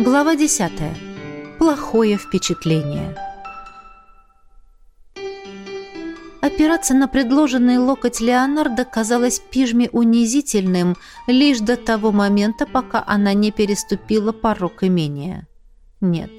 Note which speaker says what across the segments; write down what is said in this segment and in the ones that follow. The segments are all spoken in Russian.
Speaker 1: Глава 10. Плохое впечатление. Опираться на предложенный локоть Леонардо казалось пижме унизительным лишь до того момента, пока она не переступила порог имения. Нет,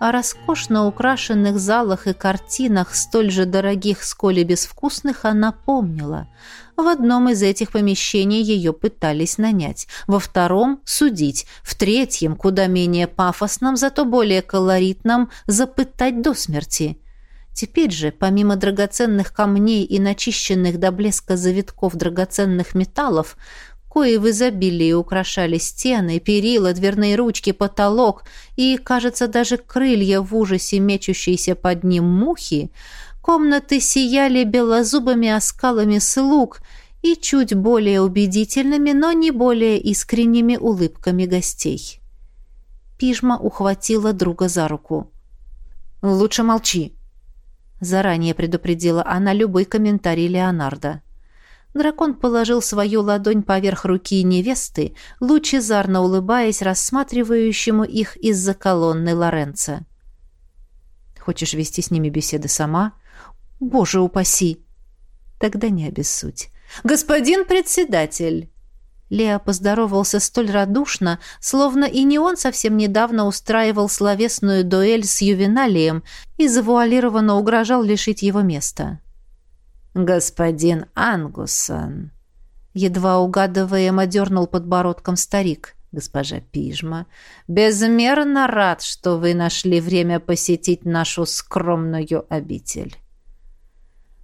Speaker 1: о роскошно украшенных залах и картинах, столь же дорогих, сколь и безвкусных, она помнила. В одном из этих помещений ее пытались нанять, во втором – судить, в третьем, куда менее пафосном, зато более колоритном, запытать до смерти – Теперь же, помимо драгоценных камней и начищенных до блеска завитков драгоценных металлов, кои в изобилии украшали стены, перила, дверные ручки, потолок и, кажется, даже крылья в ужасе мечущиеся под ним мухи, комнаты сияли белозубыми оскалами слуг и чуть более убедительными, но не более искренними улыбками гостей. Пижма ухватила друга за руку. «Лучше молчи», — заранее предупредила она любой комментарий Леонардо. Дракон положил свою ладонь поверх руки невесты, лучезарно улыбаясь рассматривающему их из-за колонны Лоренца. «Хочешь вести с ними беседы сама?» «Боже упаси!» «Тогда не обессудь». «Господин председатель!» Лео поздоровался столь радушно, словно и не он совсем недавно устраивал словесную дуэль с Ювеналием и завуалированно угрожал лишить его места. «Господин Ангусон!» Едва угадываемо дернул подбородком старик. «Госпожа Пижма, безмерно рад, что вы нашли время посетить нашу скромную обитель».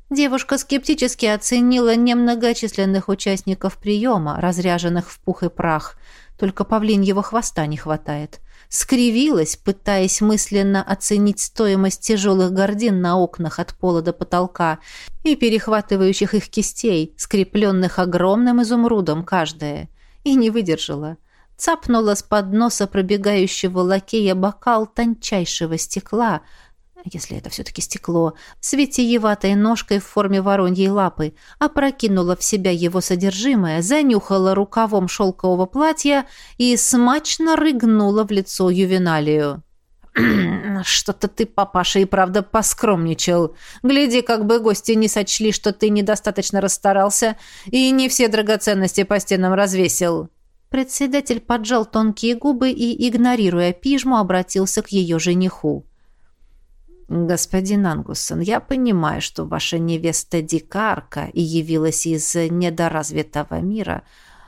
Speaker 1: Девушка скептически оценила немногочисленных участников приема, разряженных в пух и прах. Только павлиньего хвоста не хватает скривилась, пытаясь мысленно оценить стоимость тяжелых гордин на окнах от пола до потолка и перехватывающих их кистей, скрепленных огромным изумрудом каждая, и не выдержала. Цапнула с подноса пробегающего лакея бокал тончайшего стекла — если это все-таки стекло, с ножкой в форме вороньей лапы, опрокинула в себя его содержимое, занюхала рукавом шелкового платья и смачно рыгнула в лицо ювеналию. «Что-то ты, папаша, и правда поскромничал. Гляди, как бы гости не сочли, что ты недостаточно расстарался и не все драгоценности по стенам развесил». Председатель поджал тонкие губы и, игнорируя пижму, обратился к ее жениху. «Господин Ангуссон, я понимаю, что ваша невеста дикарка и явилась из недоразвитого мира,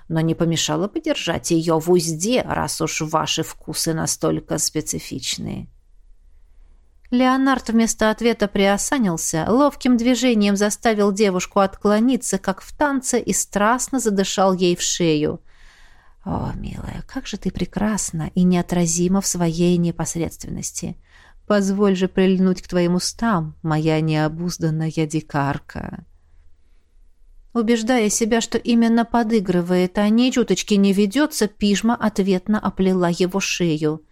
Speaker 1: но не помешало бы держать ее в узде, раз уж ваши вкусы настолько специфичные». Леонард вместо ответа приосанился, ловким движением заставил девушку отклониться, как в танце, и страстно задышал ей в шею. «О, милая, как же ты прекрасна и неотразима в своей непосредственности!» Позволь же прильнуть к твоим устам, моя необузданная дикарка. Убеждая себя, что именно подыгрывает, а ни чуточки не ведется, пижма ответно оплела его шею.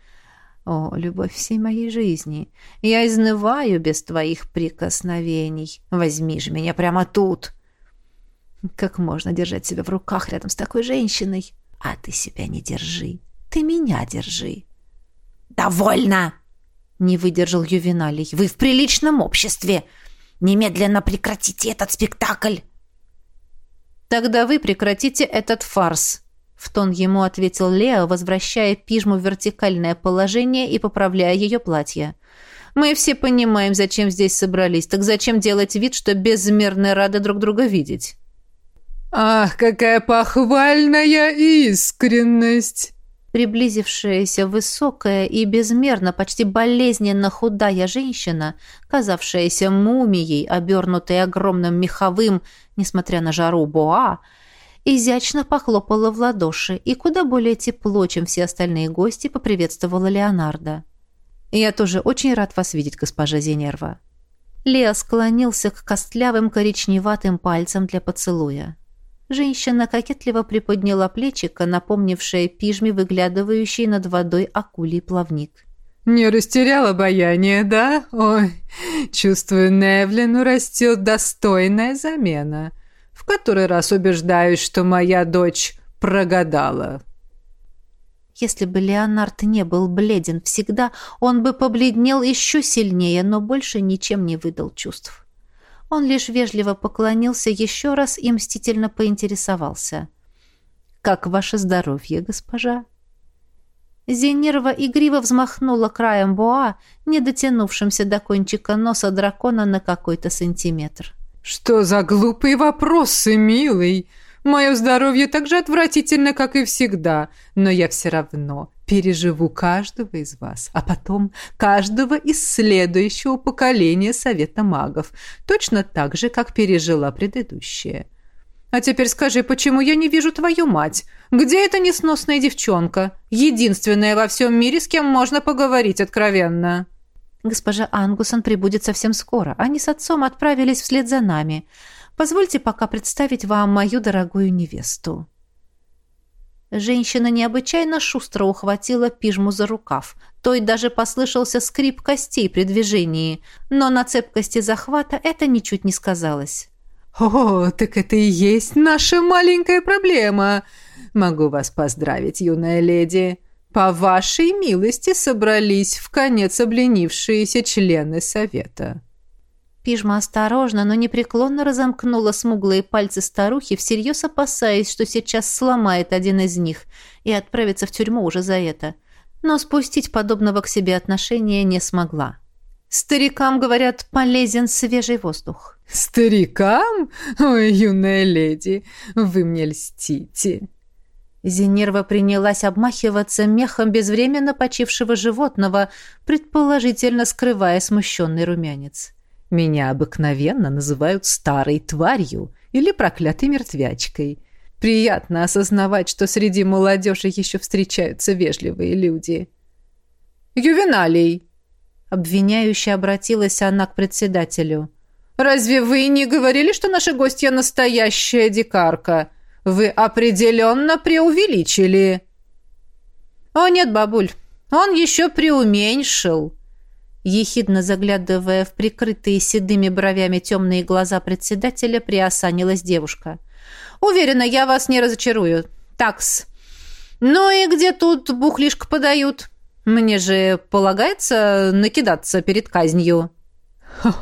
Speaker 1: О, любовь всей моей жизни! Я изнываю без твоих прикосновений. Возьми же меня прямо тут! Как можно держать себя в руках рядом с такой женщиной? А ты себя не держи. Ты меня держи. «Довольно!» Не выдержал Ювеналий. «Вы в приличном обществе! Немедленно прекратите этот спектакль!» «Тогда вы прекратите этот фарс!» В тон ему ответил Лео, возвращая пижму в вертикальное положение и поправляя ее платье. «Мы все понимаем, зачем здесь собрались. Так зачем делать вид, что безмерно рады друг друга видеть?»
Speaker 2: «Ах, какая похвальная искренность!»
Speaker 1: Приблизившаяся высокая и безмерно, почти болезненно худая женщина, казавшаяся мумией, обернутой огромным меховым, несмотря на жару, боа, изящно похлопала в ладоши и куда более тепло, чем все остальные гости, поприветствовала Леонардо. «Я тоже очень рад вас видеть, госпожа Зенерва». Лео склонился к костлявым коричневатым пальцам для поцелуя. Женщина кокетливо приподняла плечико, напомнившее пижме, выглядывающий над водой акулий плавник.
Speaker 2: «Не растерял обаяние, да? Ой, чувствую, Невлину растет достойная замена. В который раз убеждаюсь, что моя дочь прогадала».
Speaker 1: Если бы Леонард не был бледен всегда, он бы побледнел еще сильнее, но больше ничем не выдал чувств. Он лишь вежливо поклонился еще раз и мстительно поинтересовался. «Как ваше здоровье, госпожа?» Зенирова игриво взмахнула краем боа, не дотянувшимся до кончика носа дракона на какой-то сантиметр.
Speaker 2: «Что за глупые вопросы, милый? Мое здоровье так же отвратительно, как и всегда, но я все равно переживу каждого из вас, а потом каждого из следующего поколения Совета магов, точно так же, как пережила предыдущее. А теперь скажи, почему я не вижу твою мать? Где эта несносная девчонка? Единственная во всем мире, с кем можно поговорить откровенно».
Speaker 1: «Госпожа Ангусон прибудет совсем скоро. Они с отцом отправились вслед за нами». Позвольте пока представить вам мою дорогую невесту». Женщина необычайно шустро ухватила пижму за рукав. Той даже послышался скрип костей при движении, но на цепкости захвата это ничуть не сказалось.
Speaker 2: «О, так это и есть наша маленькая проблема! Могу вас поздравить, юная леди. По вашей милости собрались в конец обленившиеся члены совета».
Speaker 1: Пижма осторожно, но непреклонно разомкнула смуглые пальцы старухи, всерьез опасаясь, что сейчас сломает один из них и отправится в тюрьму уже за это. Но спустить подобного к себе отношения не смогла. Старикам, говорят, полезен свежий воздух.
Speaker 2: «Старикам? Ой, юная леди, вы мне льстите!»
Speaker 1: Зенерва принялась обмахиваться мехом безвременно почившего животного, предположительно скрывая смущенный румянец.
Speaker 2: Меня обыкновенно называют старой тварью или проклятой мертвячкой. Приятно осознавать, что среди молодежи еще встречаются вежливые люди. «Ювеналий!» Обвиняюще обратилась она к председателю. «Разве вы не говорили, что наша гостья настоящая дикарка? Вы определенно преувеличили!»
Speaker 1: «О нет, бабуль, он еще преуменьшил!» Ехидно заглядывая в прикрытые седыми бровями темные глаза председателя, приосанилась девушка. «Уверена, я вас не разочарую. Такс. Ну и где тут бухлишко подают? Мне же полагается накидаться перед казнью».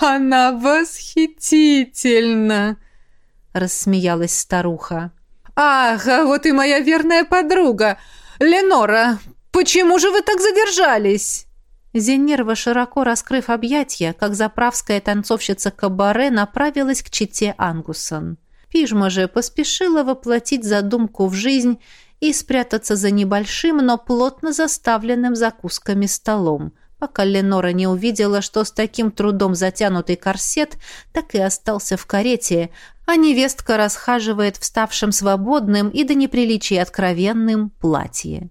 Speaker 2: «Она восхитительна!» — рассмеялась старуха. «Ах, а вот и моя верная подруга! Ленора, почему же вы так задержались?»
Speaker 1: Зенерва, широко раскрыв объятия, как заправская танцовщица кабаре, направилась к чите Ангусон. Пижма же поспешила воплотить задумку в жизнь и спрятаться за небольшим, но плотно заставленным закусками столом, пока Ленора не увидела, что с таким трудом затянутый корсет так и остался в карете, а невестка расхаживает в ставшем свободным и до неприличия откровенным платье.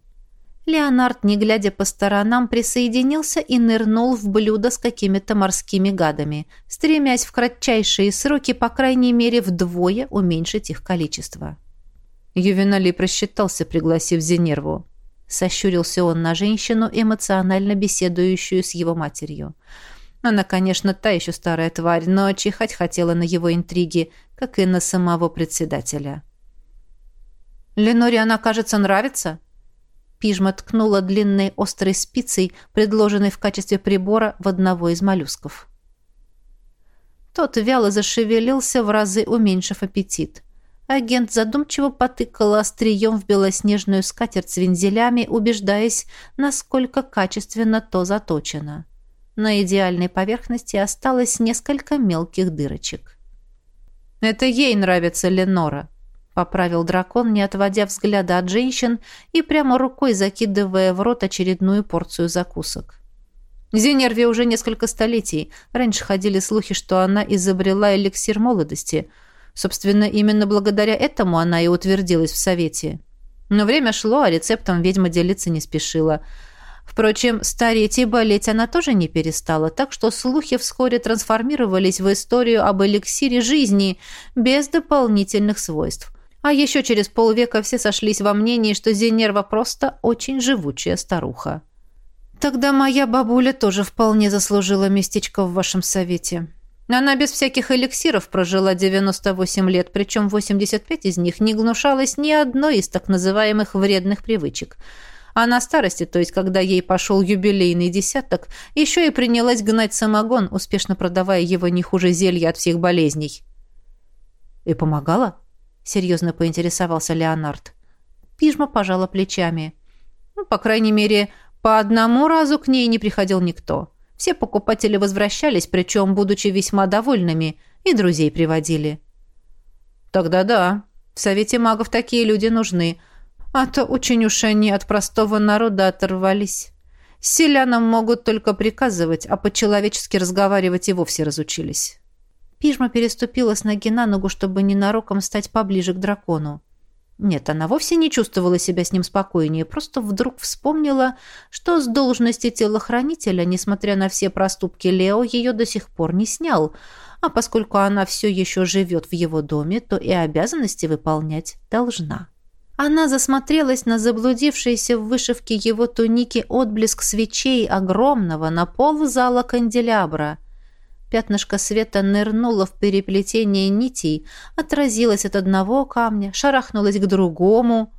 Speaker 1: Леонард, не глядя по сторонам, присоединился и нырнул в блюдо с какими-то морскими гадами, стремясь в кратчайшие сроки, по крайней мере, вдвое уменьшить их количество. Ювеналий просчитался, пригласив Зенерву. Сощурился он на женщину, эмоционально беседующую с его матерью. Она, конечно, та еще старая тварь, но чихать хотела на его интриги, как и на самого председателя. «Леноре она, кажется, нравится?» Пижма ткнула длинной острой спицей, предложенной в качестве прибора, в одного из моллюсков. Тот вяло зашевелился, в разы уменьшив аппетит. Агент задумчиво потыкал острием в белоснежную скатерть с вензелями, убеждаясь, насколько качественно то заточено. На идеальной поверхности осталось несколько мелких дырочек. «Это ей нравится Ленора», поправил дракон, не отводя взгляда от женщин и прямо рукой закидывая в рот очередную порцию закусок. Зенерве уже несколько столетий. Раньше ходили слухи, что она изобрела эликсир молодости. Собственно, именно благодаря этому она и утвердилась в Совете. Но время шло, а рецептом ведьма делиться не спешила. Впрочем, стареть и болеть она тоже не перестала, так что слухи вскоре трансформировались в историю об эликсире жизни без дополнительных свойств. А еще через полвека все сошлись во мнении, что Зенерва просто очень живучая старуха. Тогда моя бабуля тоже вполне заслужила местечко в вашем совете. Она без всяких эликсиров прожила 98 лет, причем 85 из них не гнушалась ни одной из так называемых вредных привычек. А на старости, то есть когда ей пошел юбилейный десяток, еще и принялась гнать самогон, успешно продавая его не хуже зелья от всех болезней. «И помогала?» — серьезно поинтересовался Леонард. Пижма пожала плечами. Ну, по крайней мере, по одному разу к ней не приходил никто. Все покупатели возвращались, причем, будучи весьма довольными, и друзей приводили. Тогда да, в Совете магов такие люди нужны, а то очень уж они от простого народа оторвались. Селянам могут только приказывать, а по-человечески разговаривать и вовсе разучились. Пижма переступила с ноги на ногу, чтобы ненароком стать поближе к дракону. Нет, она вовсе не чувствовала себя с ним спокойнее, просто вдруг вспомнила, что с должности телохранителя, несмотря на все проступки Лео, ее до сих пор не снял, а поскольку она все еще живет в его доме, то и обязанности выполнять должна. Она засмотрелась на заблудившийся в вышивке его туники отблеск свечей огромного на пол зала канделябра – Пятнышко света нырнуло в переплетение нитей, отразилось от одного камня, шарахнулось к другому.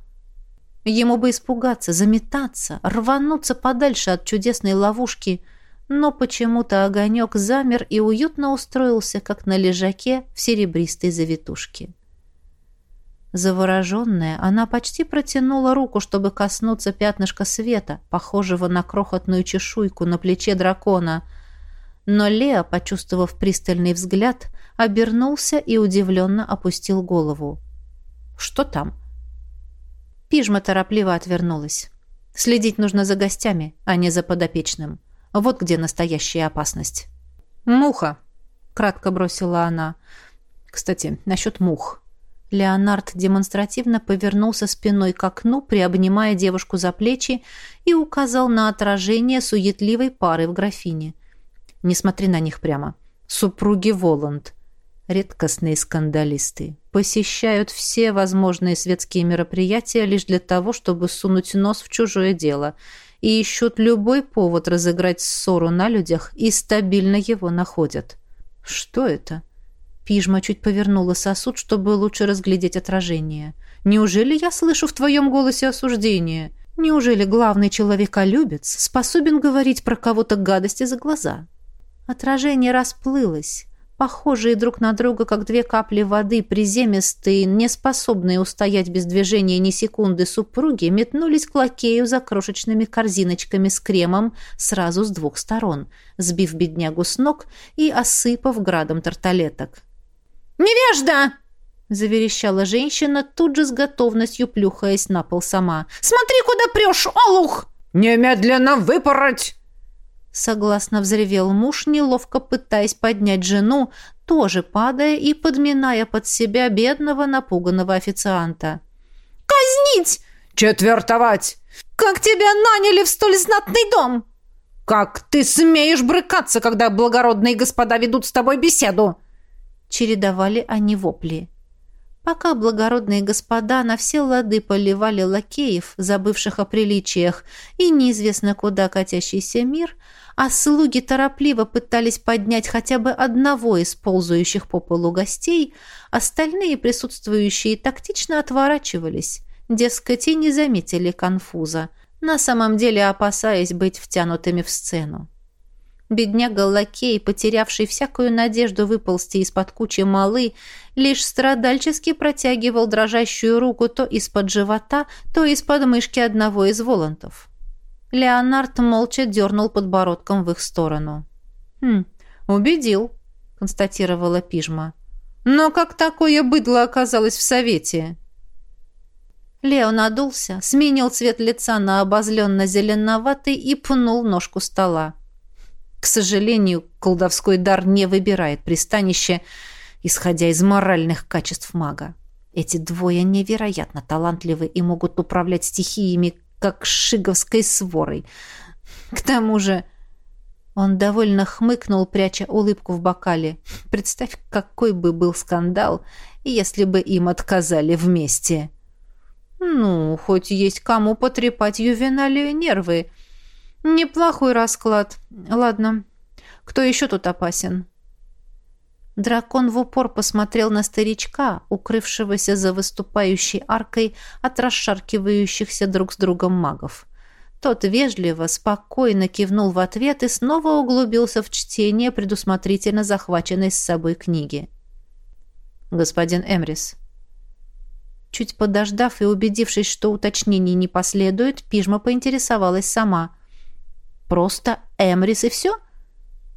Speaker 1: Ему бы испугаться, заметаться, рвануться подальше от чудесной ловушки, но почему-то огонек замер и уютно устроился, как на лежаке в серебристой завитушке. Завороженная, она почти протянула руку, чтобы коснуться пятнышка света, похожего на крохотную чешуйку на плече дракона — но Лео, почувствовав пристальный взгляд, обернулся и удивленно опустил голову. «Что там?» Пижма торопливо отвернулась. «Следить нужно за гостями, а не за подопечным. Вот где настоящая опасность». «Муха!» — кратко бросила она. «Кстати, насчет мух». Леонард демонстративно повернулся спиной к окну, приобнимая девушку за плечи, и указал на отражение суетливой пары в графине. Не смотри на них прямо. Супруги Воланд. Редкостные скандалисты. Посещают все возможные светские мероприятия лишь для того, чтобы сунуть нос в чужое дело. И ищут любой повод разыграть ссору на людях и стабильно его находят. Что это? Пижма чуть повернула сосуд, чтобы лучше разглядеть отражение. Неужели я слышу в твоем голосе осуждение? Неужели главный человеколюбец способен говорить про кого-то гадости за глаза? Отражение расплылось. Похожие друг на друга, как две капли воды, приземистые, неспособные устоять без движения ни секунды супруги, метнулись к лакею за крошечными корзиночками с кремом сразу с двух сторон, сбив беднягу с ног и осыпав градом тарталеток. «Невежда!» — заверещала женщина, тут же с готовностью плюхаясь на пол сама. «Смотри, куда прешь, олух!»
Speaker 2: «Немедленно выпороть!»
Speaker 1: Согласно взревел муж, неловко пытаясь поднять жену, тоже падая и подминая под себя бедного напуганного официанта.
Speaker 2: «Казнить! Четвертовать!
Speaker 1: Как тебя наняли в столь знатный дом?»
Speaker 2: «Как ты смеешь брыкаться, когда благородные господа ведут с тобой беседу?»
Speaker 1: Чередовали они вопли. Пока благородные господа на все лады поливали лакеев, забывших о приличиях, и неизвестно куда катящийся мир, а слуги торопливо пытались поднять хотя бы одного из ползающих по полу гостей, остальные присутствующие тактично отворачивались, дескать, и не заметили конфуза, на самом деле опасаясь быть втянутыми в сцену. Бедняга-лакей, потерявший всякую надежду выползти из-под кучи малы, лишь страдальчески протягивал дрожащую руку то из-под живота, то из-под мышки одного из волантов. Леонард молча дернул подбородком в их сторону. «Хм, убедил», — констатировала Пижма. «Но как такое быдло оказалось в совете?» Лео надулся, сменил цвет лица на обозленно-зеленоватый и пнул ножку стола. К сожалению, колдовской дар не выбирает пристанище, исходя из моральных качеств мага. Эти двое невероятно талантливы и могут управлять стихиями, как шиговской сворой. К тому же... Он довольно хмыкнул, пряча улыбку в бокале. Представь, какой бы был скандал, если бы им отказали вместе. Ну, хоть есть кому потрепать ювеналию нервы. Неплохой расклад. Ладно. Кто еще тут опасен? Дракон в упор посмотрел на старичка, укрывшегося за выступающей аркой от расшаркивающихся друг с другом магов. Тот вежливо, спокойно кивнул в ответ и снова углубился в чтение предусмотрительно захваченной с собой книги. «Господин Эмрис». Чуть подождав и убедившись, что уточнений не последует, пижма поинтересовалась сама. «Просто Эмрис и все?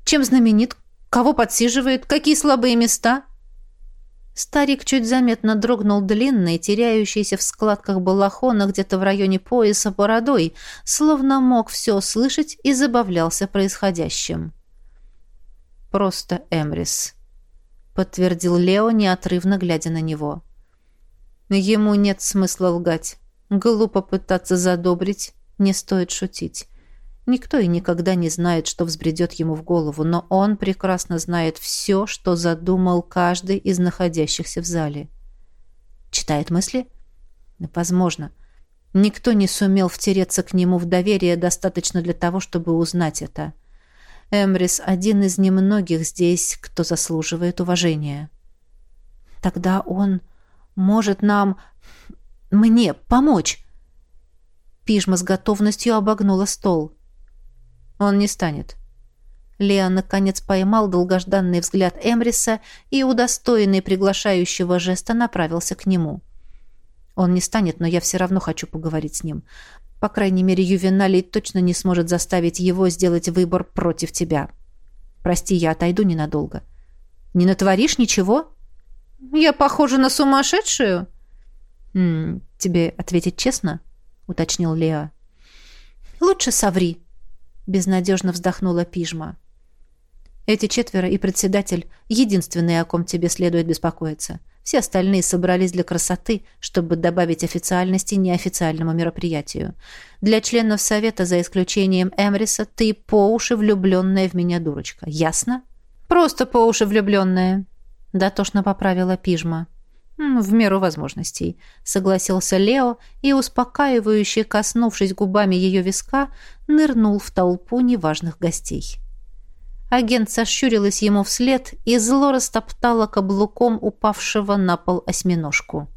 Speaker 1: Чем знаменит? Кого подсиживает? Какие слабые места?» Старик чуть заметно дрогнул длинной, теряющейся в складках балахона где-то в районе пояса бородой, словно мог все слышать и забавлялся происходящим. «Просто Эмрис», — подтвердил Лео, неотрывно глядя на него. «Ему нет смысла лгать. Глупо пытаться задобрить, не стоит шутить. Никто и никогда не знает, что взбредет ему в голову, но он прекрасно знает все, что задумал каждый из находящихся в зале. Читает мысли? Возможно. Никто не сумел втереться к нему в доверие достаточно для того, чтобы узнать это. Эмрис – один из немногих здесь, кто заслуживает уважения. Тогда он может нам... мне помочь. Пижма с готовностью обогнула стол – он не станет. Леон наконец поймал долгожданный взгляд Эмриса и, удостоенный приглашающего жеста, направился к нему. Он не станет, но я все равно хочу поговорить с ним. По крайней мере, Ювеналий точно не сможет заставить его сделать выбор против тебя. Прости, я отойду ненадолго. Не натворишь ничего? Я похожа на сумасшедшую? М -м, тебе ответить честно? уточнил Лео. Лучше соври, безнадежно вздохнула пижма. Эти четверо и председатель — единственные, о ком тебе следует беспокоиться. Все остальные собрались для красоты, чтобы добавить официальности неофициальному мероприятию. Для членов совета, за исключением Эмриса, ты по уши влюбленная в меня дурочка. Ясно? Просто по уши влюбленная. Дотошно поправила пижма. «В меру возможностей», — согласился Лео и, успокаивающе коснувшись губами ее виска, нырнул в толпу неважных гостей. Агент сощурилась ему вслед и зло растоптала каблуком упавшего на пол осьминожку.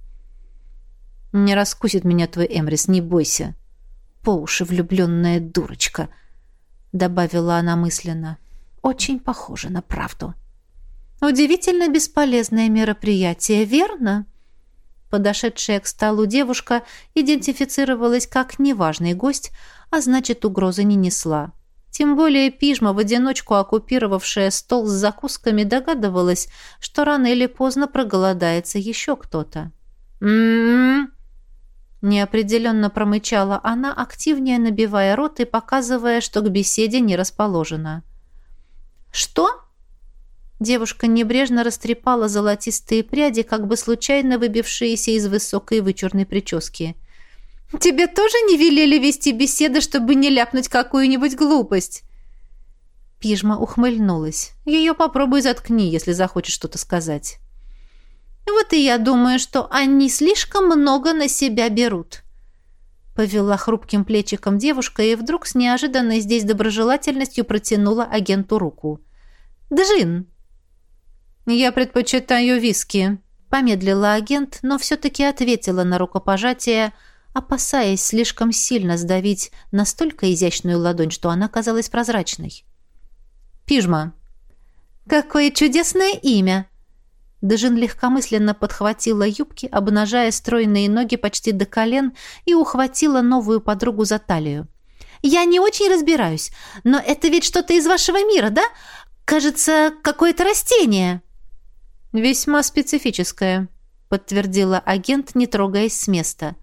Speaker 1: «Не раскусит меня твой Эмрис, не бойся». «По уши влюбленная дурочка», — добавила она мысленно. «Очень похоже на правду». Удивительно бесполезное мероприятие, верно? Подошедшая к столу девушка идентифицировалась как неважный гость, а значит, угрозы не несла. Тем более пижма, в одиночку оккупировавшая стол с закусками, догадывалась, что рано или поздно проголодается еще кто-то. «М-м-м!» Неопределенно промычала она, активнее набивая рот и показывая, что к беседе не расположена. «Что?» Девушка небрежно растрепала золотистые пряди, как бы случайно выбившиеся из высокой вычурной прически. «Тебе тоже не велели вести беседы, чтобы не ляпнуть какую-нибудь глупость?» Пижма ухмыльнулась. «Ее попробуй заткни, если захочешь что-то сказать». «Вот и я думаю, что они слишком много на себя берут». Повела хрупким плечиком девушка и вдруг с неожиданной здесь доброжелательностью протянула агенту руку. «Джин!» «Я предпочитаю виски», — помедлила агент, но все-таки ответила на рукопожатие, опасаясь слишком сильно сдавить настолько изящную ладонь, что она казалась прозрачной. «Пижма». «Какое чудесное имя!» Дежин легкомысленно подхватила юбки, обнажая стройные ноги почти до колен, и ухватила новую подругу за талию. «Я не очень разбираюсь, но это ведь что-то из вашего мира, да? Кажется, какое-то растение». «Весьма специфическое», — подтвердила агент, не трогаясь с места.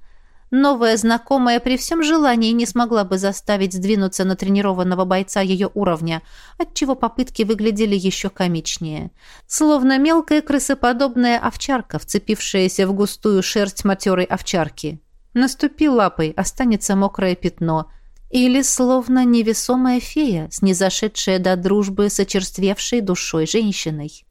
Speaker 1: Новая знакомая при всем желании не смогла бы заставить сдвинуться на тренированного бойца ее уровня, отчего попытки выглядели еще комичнее. Словно мелкая крысоподобная овчарка, вцепившаяся в густую шерсть матерой овчарки. Наступи лапой, останется мокрое пятно. Или словно невесомая фея, снизошедшая до дружбы с очерствевшей душой женщиной.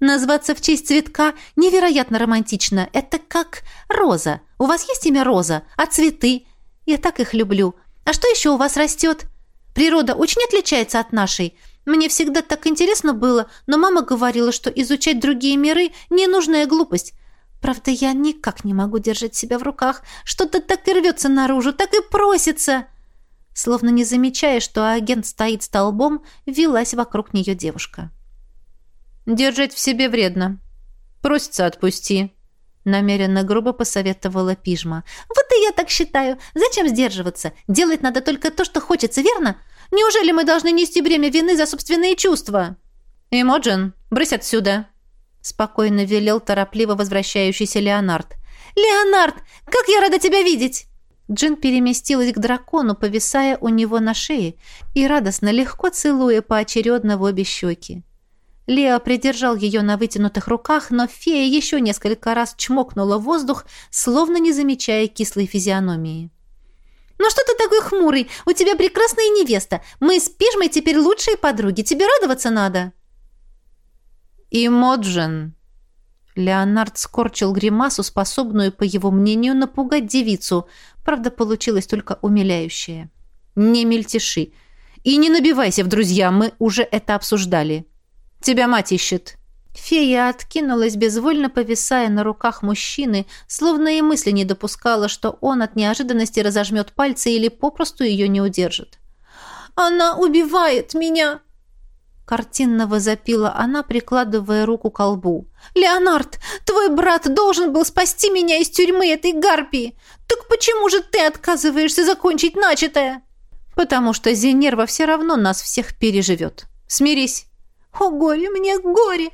Speaker 1: Назваться в честь цветка невероятно романтично. Это как роза. У вас есть имя Роза? А цветы? Я так их люблю. А что еще у вас растет? Природа очень отличается от нашей. Мне всегда так интересно было, но мама говорила, что изучать другие миры – ненужная глупость. Правда, я никак не могу держать себя в руках. Что-то так и рвется наружу, так и просится. Словно не замечая, что агент стоит столбом, вилась вокруг нее девушка. «Держать в себе вредно. Просится отпусти», — намеренно грубо посоветовала пижма.
Speaker 3: «Вот и я так считаю. Зачем сдерживаться? Делать надо только то, что хочется, верно? Неужели мы должны нести бремя вины за собственные чувства?»
Speaker 1: «Эмоджин, брысь отсюда!» спокойно велел торопливо возвращающийся Леонард.
Speaker 3: «Леонард, как я рада тебя видеть!»
Speaker 1: Джин переместилась к дракону, повисая у него на шее и радостно, легко целуя поочередно в обе щеки. Лео придержал ее на вытянутых руках, но фея еще несколько раз чмокнула воздух, словно не замечая кислой физиономии.
Speaker 3: «Ну что ты такой хмурый? У тебя прекрасная невеста. Мы с Пижмой теперь лучшие подруги. Тебе радоваться надо!»
Speaker 1: «Имоджин!» Леонард скорчил гримасу, способную, по его мнению, напугать девицу. Правда, получилось только умиляющее. «Не мельтеши. И не набивайся в друзья, мы уже это обсуждали. Тебя мать ищет». Фея откинулась, безвольно повисая на руках мужчины, словно и мысли не допускала, что он от неожиданности разожмет пальцы или попросту ее не удержит.
Speaker 3: «Она убивает меня!»
Speaker 1: Картинно возопила она, прикладывая руку к колбу.
Speaker 3: «Леонард, твой брат должен был спасти меня из тюрьмы этой гарпии. Так почему же ты отказываешься закончить начатое?»
Speaker 1: «Потому что Зенерва все равно нас всех переживет. Смирись».
Speaker 3: «О, горе мне, горе!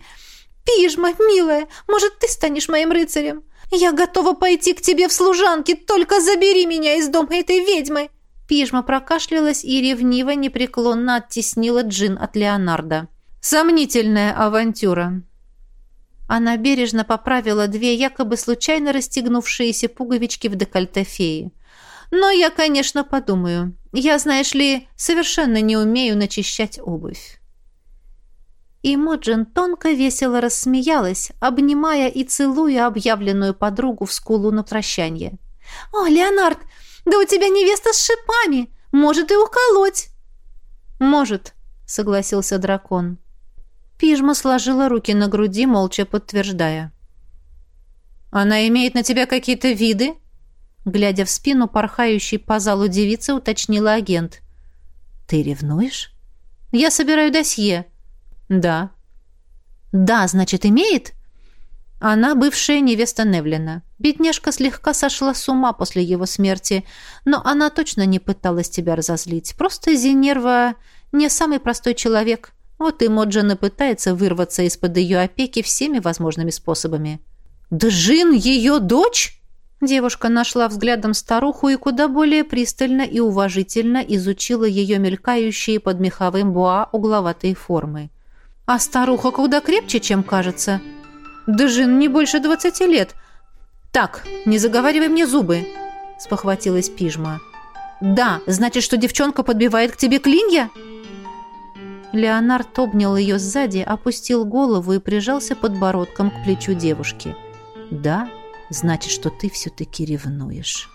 Speaker 3: Пижма, милая, может, ты станешь моим рыцарем? Я готова пойти к тебе в служанки, только забери меня из дома этой ведьмы!»
Speaker 1: Пижма прокашлялась и ревниво непреклонно оттеснила Джин от Леонардо. «Сомнительная авантюра». Она бережно поправила две якобы случайно расстегнувшиеся пуговички в декольте феи. «Но я, конечно, подумаю. Я, знаешь ли, совершенно не умею начищать обувь». И Моджин тонко весело рассмеялась, обнимая и целуя объявленную подругу в скулу на прощание.
Speaker 3: «О, Леонард, да у тебя невеста с шипами! Может и уколоть!»
Speaker 1: «Может», — согласился дракон. Пижма сложила руки на груди, молча подтверждая. «Она имеет на тебя какие-то виды?» Глядя в спину порхающей по залу девицы, уточнила агент. «Ты ревнуешь?» «Я собираю досье». «Да». «Да, значит, имеет?» Она бывшая невеста Невлина. Бедняжка слегка сошла с ума после его смерти, но она точно не пыталась тебя разозлить. Просто Зенерва не самый простой человек. Вот и Моджин и пытается вырваться из-под ее опеки всеми возможными способами. «Джин ее дочь?» Девушка нашла взглядом старуху и куда более пристально и уважительно изучила ее мелькающие под меховым буа угловатые формы. «А старуха куда крепче, чем кажется?» Джин не больше двадцати лет. Так, не заговаривай мне зубы, спохватилась Пижма. Да, значит, что девчонка подбивает к тебе клинья? Леонард обнял ее сзади, опустил голову и прижался подбородком к плечу девушки. Да, значит, что ты все-таки ревнуешь.